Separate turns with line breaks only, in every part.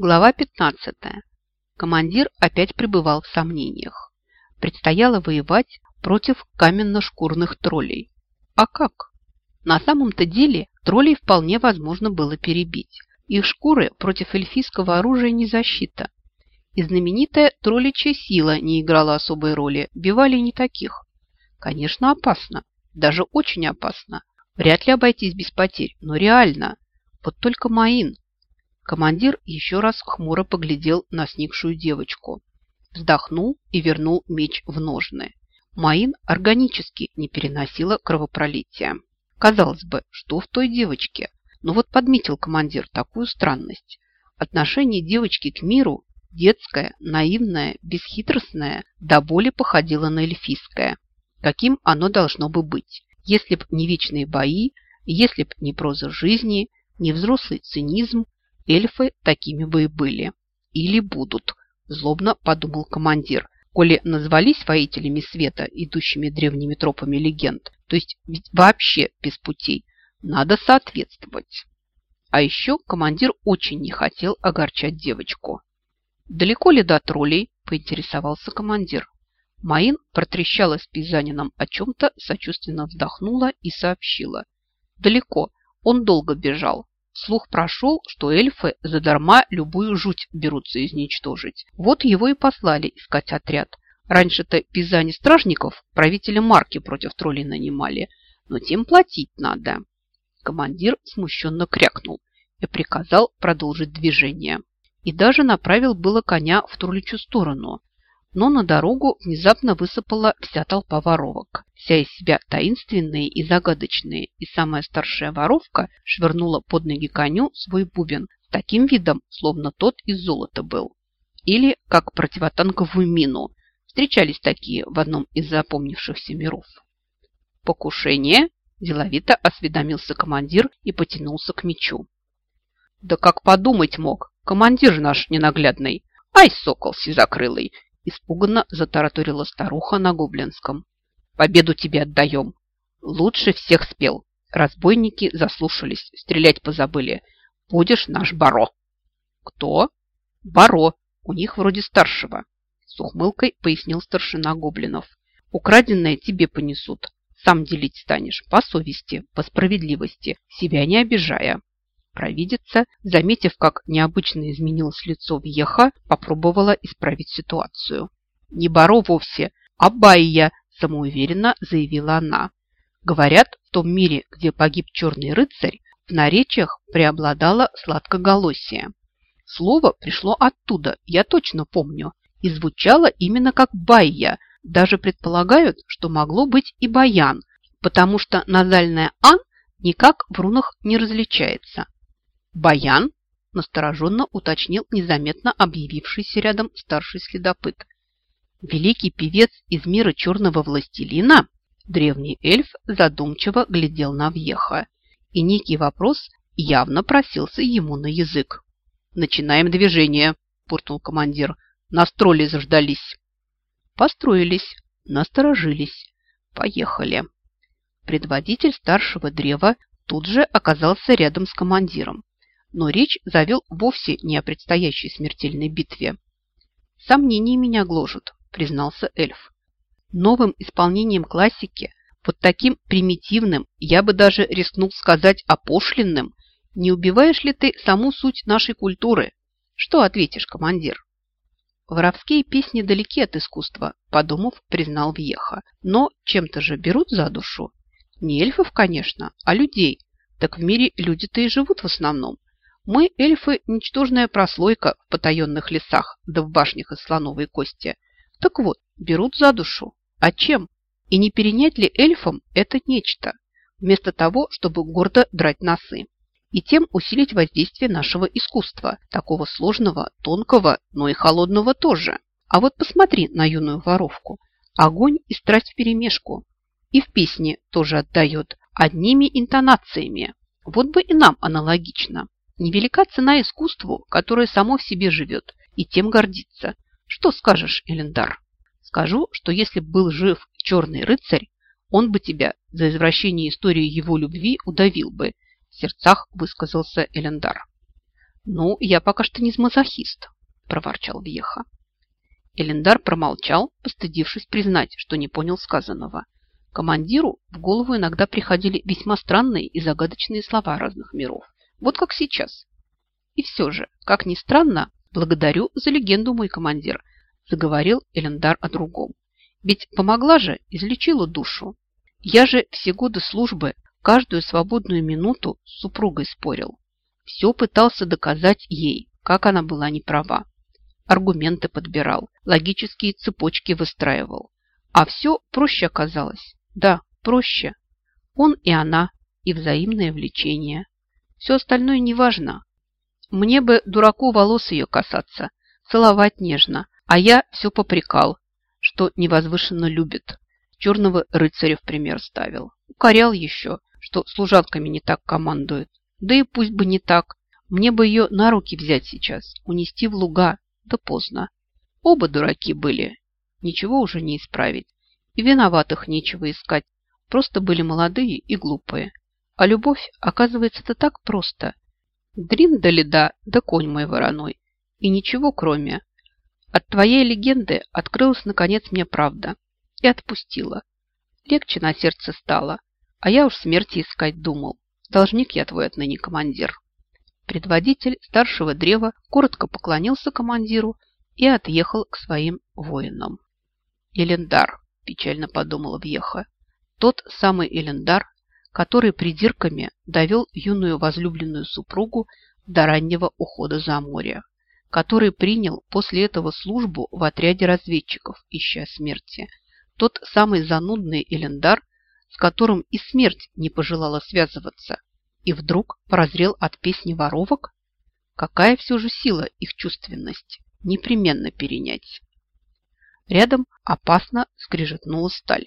Глава 15. Командир опять пребывал в сомнениях. Предстояло воевать против каменно-шкурных троллей. А как? На самом-то деле троллей вполне возможно было перебить. Их шкуры против эльфийского оружия не защита. И знаменитая тролличья сила не играла особой роли, бивали не таких. Конечно, опасно, даже очень опасно. Вряд ли обойтись без потерь, но реально. Вот только Маин – Командир еще раз хмуро поглядел на сникшую девочку. Вздохнул и вернул меч в ножны. Маин органически не переносила кровопролития. Казалось бы, что в той девочке? Но вот подметил командир такую странность. Отношение девочки к миру детское, наивное, бесхитростное, до боли походило на эльфийское. Каким оно должно бы быть, если б не вечные бои, если б не проза жизни, не взрослый цинизм, эльфы такими бы и были. Или будут, злобно подумал командир. Коли назвались воителями света, идущими древними тропами легенд, то есть ведь вообще без путей, надо соответствовать. А еще командир очень не хотел огорчать девочку. «Далеко ли до троллей?» – поинтересовался командир. Маин протрещала с пейзанином о чем-то, сочувственно вздохнула и сообщила. «Далеко. Он долго бежал. Слух прошел, что эльфы задарма любую жуть берутся изничтожить. Вот его и послали искать отряд. Раньше-то пизани стражников правителя марки против троллей нанимали, но тем платить надо. Командир смущенно крякнул и приказал продолжить движение. И даже направил было коня в тролличью сторону, но на дорогу внезапно высыпала вся толпа воровок. Вся из себя таинственные и загадочные, и самая старшая воровка швырнула под ноги коню свой бубен таким видом, словно тот из золота был. Или как противотанковую мину. Встречались такие в одном из запомнившихся миров. «Покушение?» – деловито осведомился командир и потянулся к мечу. «Да как подумать мог, командир наш ненаглядный! Ай, сокол сизокрылый! Испуганно затараторила старуха на гоблинском. «Победу тебе отдаем!» «Лучше всех спел!» Разбойники заслушались, стрелять позабыли. «Будешь наш Баро!» «Кто?» «Баро! У них вроде старшего!» С ухмылкой пояснил старшина гоблинов. «Украденное тебе понесут. Сам делить станешь по совести, по справедливости, себя не обижая». Провидица, заметив, как необычно изменилось лицо Вьеха, попробовала исправить ситуацию. «Не Баро вовсе, а Байя», – самоуверенно заявила она. Говорят, в том мире, где погиб черный рыцарь, в наречиях преобладало сладкоголосие. Слово пришло оттуда, я точно помню, и звучало именно как «байя». Даже предполагают, что могло быть и «баян», потому что назальное «ан» никак в рунах не различается. «Баян?» – настороженно уточнил незаметно объявившийся рядом старший следопыт. «Великий певец из мира черного властелина?» Древний эльф задумчиво глядел на Вьеха, и некий вопрос явно просился ему на язык. «Начинаем движение», – буркнул командир. «Настроили, заждались». Построились, насторожились. Поехали. Предводитель старшего древа тут же оказался рядом с командиром но речь завел вовсе не о предстоящей смертельной битве. «Сомнения меня гложут», – признался эльф. «Новым исполнением классики, вот таким примитивным, я бы даже рискнул сказать опошленным, не убиваешь ли ты саму суть нашей культуры? Что ответишь, командир?» Воровские песни далеки от искусства, подумав, признал Вьеха. Но чем-то же берут за душу. Не эльфов, конечно, а людей. Так в мире люди-то и живут в основном. Мы, эльфы, ничтожная прослойка в потаенных лесах да в башнях из слоновой кости. Так вот, берут за душу. А чем? И не перенять ли эльфам это нечто, вместо того, чтобы гордо драть носы? И тем усилить воздействие нашего искусства, такого сложного, тонкого, но и холодного тоже. А вот посмотри на юную воровку. Огонь и страсть вперемешку. И в песне тоже отдает одними интонациями. Вот бы и нам аналогично. Невелика цена искусству, которое само в себе живет, и тем гордится. Что скажешь, Элендар? Скажу, что если бы был жив черный рыцарь, он бы тебя за извращение истории его любви удавил бы, в сердцах высказался Элендар. «Ну, я пока что не мазохист», – проворчал Вьеха. Элендар промолчал, постыдившись признать, что не понял сказанного. Командиру в голову иногда приходили весьма странные и загадочные слова разных миров. Вот как сейчас. И все же, как ни странно, благодарю за легенду, мой командир, заговорил Элендар о другом. Ведь помогла же, излечила душу. Я же все годы службы каждую свободную минуту с супругой спорил. Все пытался доказать ей, как она была неправа. Аргументы подбирал, логические цепочки выстраивал. А все проще оказалось. Да, проще. Он и она, и взаимное влечение. Все остальное неважно. Мне бы дураку волос ее касаться, целовать нежно, а я все попрекал, что невозвышенно любит. Черного рыцаря в пример ставил. Укорял еще, что служанками не так командует. Да и пусть бы не так. Мне бы ее на руки взять сейчас, унести в луга. Да поздно. Оба дураки были. Ничего уже не исправить. И виноватых нечего искать. Просто были молодые и глупые. А любовь, оказывается, это так просто. Дрин да леда, да конь мой вороной. И ничего кроме. От твоей легенды открылась, наконец, мне правда. И отпустила. Легче на сердце стало. А я уж смерти искать думал. Должник я твой отныне, командир. Предводитель старшего древа коротко поклонился командиру и отъехал к своим воинам. Элендар, печально подумала Вьеха, тот самый Элендар, который придирками довел юную возлюбленную супругу до раннего ухода за море, который принял после этого службу в отряде разведчиков, ища смерти, тот самый занудный Элендар, с которым и смерть не пожелала связываться, и вдруг прозрел от песни воровок? Какая все же сила их чувственность? Непременно перенять. Рядом опасно скрежетнула сталь.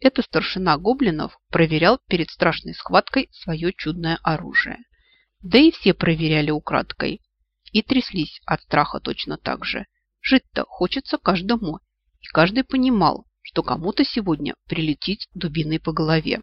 Это старшина гоблинов проверял перед страшной схваткой свое чудное оружие. Да и все проверяли украдкой. И тряслись от страха точно так же. Жить-то хочется каждому. И каждый понимал, что кому-то сегодня прилетит дубиной по голове.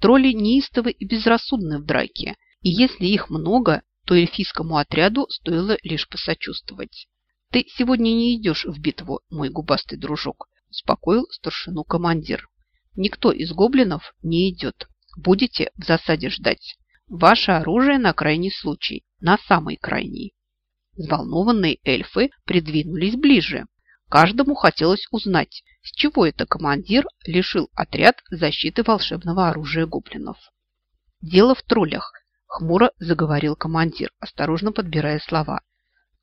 Тролли неистовы и безрассудны в драке, и если их много, то эльфийскому отряду стоило лишь посочувствовать. «Ты сегодня не идешь в битву, мой губастый дружок», – успокоил старшину командир. «Никто из гоблинов не идет. Будете в засаде ждать. Ваше оружие на крайний случай, на самый крайний». Взволнованные эльфы придвинулись ближе. Каждому хотелось узнать, с чего это командир лишил отряд защиты волшебного оружия гоблинов. «Дело в троллях», – хмуро заговорил командир, осторожно подбирая слова.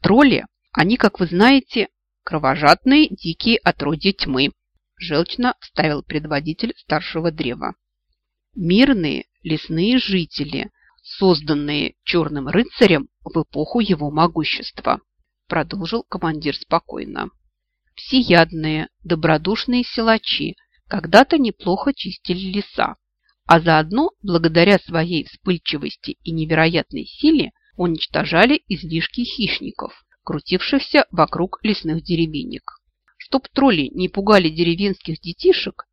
«Тролли, они, как вы знаете, кровожадные дикие отродья тьмы», – желчно вставил предводитель старшего древа. «Мирные лесные жители, созданные черным рыцарем в эпоху его могущества», – продолжил командир спокойно всеядные, добродушные силачи когда-то неплохо чистили леса, а заодно, благодаря своей вспыльчивости и невероятной силе, уничтожали излишки хищников, крутившихся вокруг лесных деревенек. Чтоб тролли не пугали деревенских детишек,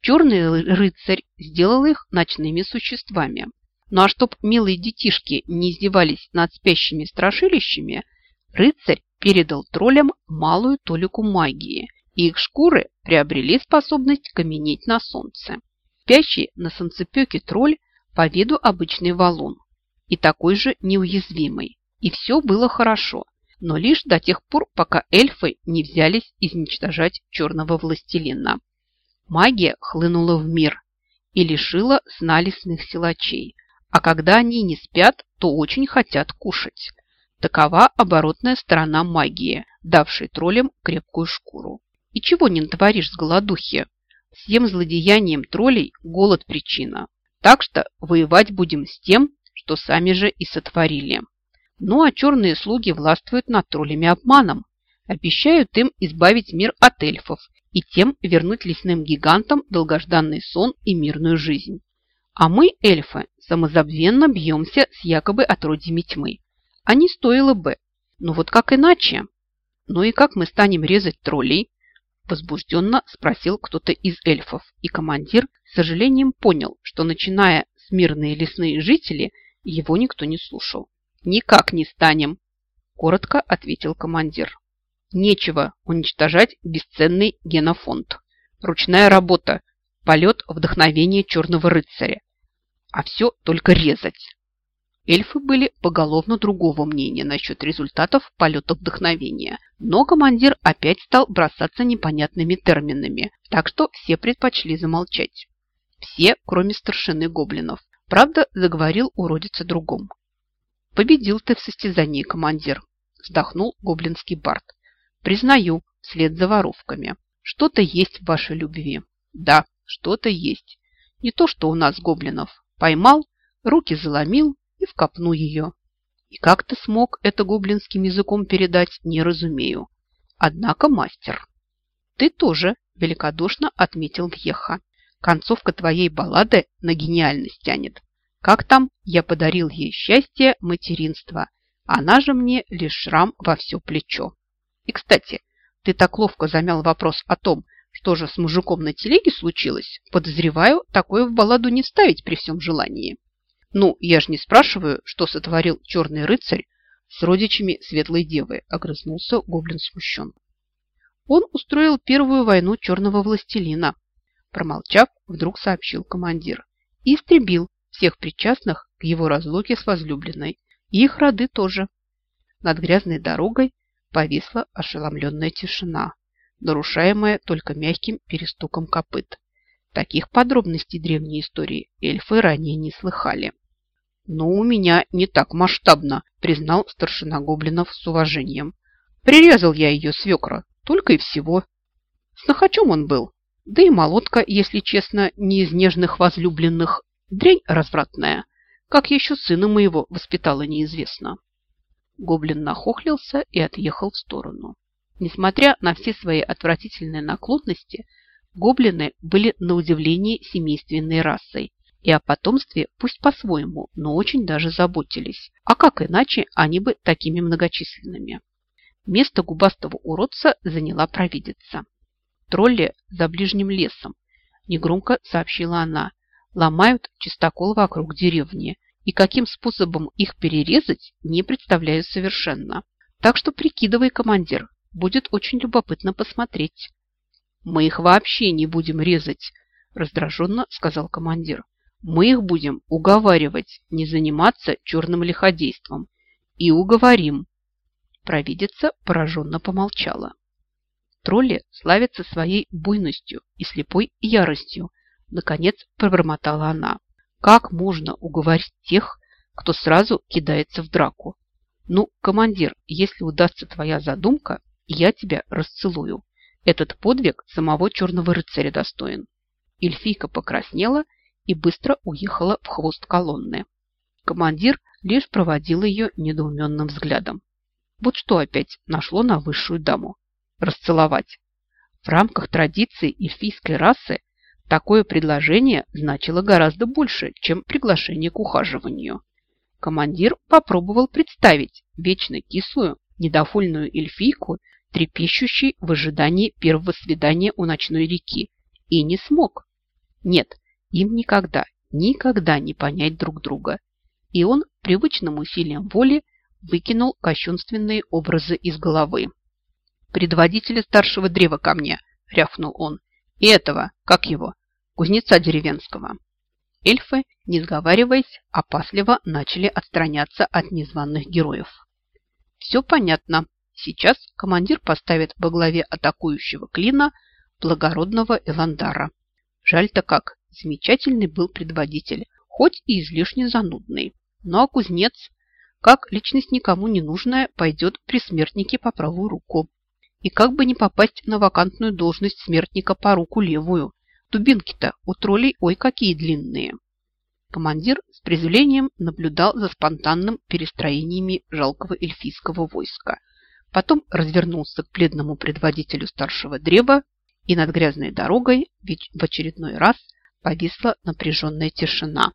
черный рыцарь сделал их ночными существами. Ну а чтоб милые детишки не издевались над спящими страшилищами, рыцарь передал троллям малую толику магии, и их шкуры приобрели способность каменеть на солнце. Спящий на солнцепеке тролль по виду обычный валун и такой же неуязвимый. И все было хорошо, но лишь до тех пор, пока эльфы не взялись изничтожать черного властелина. Магия хлынула в мир и лишила сна лесных силачей. А когда они не спят, то очень хотят кушать. Такова оборотная сторона магии, давшей троллям крепкую шкуру. И чего не натворишь с голодухи? Всем злодеянием троллей голод причина. Так что воевать будем с тем, что сами же и сотворили. Ну а черные слуги властвуют над троллями обманом. Обещают им избавить мир от эльфов и тем вернуть лесным гигантам долгожданный сон и мирную жизнь. А мы, эльфы, самозабвенно бьемся с якобы отродьями тьмы а не стоило бы. Ну вот как иначе? Ну и как мы станем резать троллей? Возбужденно спросил кто-то из эльфов, и командир с сожалением понял, что начиная с мирные лесные жители, его никто не слушал. «Никак не станем!» коротко ответил командир. Нечего уничтожать бесценный генофонд. Ручная работа, полет вдохновения черного рыцаря. А все только резать. Эльфы были поголовно другого мнения насчет результатов полета вдохновения. Но командир опять стал бросаться непонятными терминами, так что все предпочли замолчать. Все, кроме старшины гоблинов. Правда, заговорил уродец другом. «Победил ты в состязании, командир», – вздохнул гоблинский бард. «Признаю, вслед за воровками. Что-то есть в вашей любви. Да, что-то есть. Не то, что у нас гоблинов. Поймал, руки заломил и в копну ее. И как ты смог это гоблинским языком передать, не разумею. Однако мастер. Ты тоже, великодушно отметил Вьеха. Концовка твоей баллады на гениальность тянет. Как там? Я подарил ей счастье материнства. Она же мне лишь шрам во все плечо. И, кстати, ты так ловко замял вопрос о том, что же с мужиком на телеге случилось. Подозреваю, такое в балладу не вставить при всем желании. Ну, я же не спрашиваю, что сотворил черный рыцарь с родичами светлой девы, огрызнулся гоблин смущен. Он устроил первую войну черного властелина, промолчав, вдруг сообщил командир, и истребил всех причастных к его разлуке с возлюбленной, и их роды тоже. Над грязной дорогой повисла ошеломленная тишина, нарушаемая только мягким перестуком копыт. Таких подробностей древней истории эльфы ранее не слыхали. «Но у меня не так масштабно», – признал старшина гоблинов с уважением. «Прирезал я ее свекра, только и всего. С нахачом он был, да и молотка, если честно, не из нежных возлюбленных, дрянь развратная, как еще сына моего воспитала неизвестно». Гоблин нахохлился и отъехал в сторону. Несмотря на все свои отвратительные наклонности, гоблины были на удивление семейственной расой и о потомстве пусть по-своему, но очень даже заботились. А как иначе они бы такими многочисленными? Место губастого уродца заняла провидица. Тролли за ближним лесом, негромко сообщила она, ломают чистокол вокруг деревни, и каким способом их перерезать, не представляю совершенно. Так что прикидывай, командир, будет очень любопытно посмотреть. Мы их вообще не будем резать, раздраженно сказал командир. Мы их будем уговаривать не заниматься черным лиходейством. И уговорим. Провидица пораженно помолчала. Тролли славятся своей буйностью и слепой яростью. Наконец пробормотала она. Как можно уговорить тех, кто сразу кидается в драку? Ну, командир, если удастся твоя задумка, я тебя расцелую. Этот подвиг самого черного рыцаря достоин. Эльфийка покраснела и быстро уехала в хвост колонны. Командир лишь проводил ее недоуменным взглядом. Вот что опять нашло на высшую даму. Расцеловать. В рамках традиции эльфийской расы такое предложение значило гораздо больше, чем приглашение к ухаживанию. Командир попробовал представить вечно кислую, недовольную эльфийку, трепещущей в ожидании первого свидания у ночной реки, и не смог. Нет, им никогда, никогда не понять друг друга. И он привычным усилием воли выкинул кощунственные образы из головы. «Предводителя старшего древа ко мне!» – рявкнул он. «И этого, как его, кузнеца деревенского!» Эльфы, не сговариваясь, опасливо начали отстраняться от незваных героев. «Все понятно. Сейчас командир поставит во главе атакующего клина благородного Эландара. Жаль-то как, Замечательный был предводитель, хоть и излишне занудный. Ну а кузнец, как личность никому не нужная, пойдет при смертнике по правую руку. И как бы не попасть на вакантную должность смертника по руку левую. Дубинки-то у троллей ой какие длинные. Командир с презрением наблюдал за спонтанным перестроениями жалкого эльфийского войска. Потом развернулся к бледному предводителю старшего древа и над грязной дорогой в очередной раз – повисла напряженная тишина.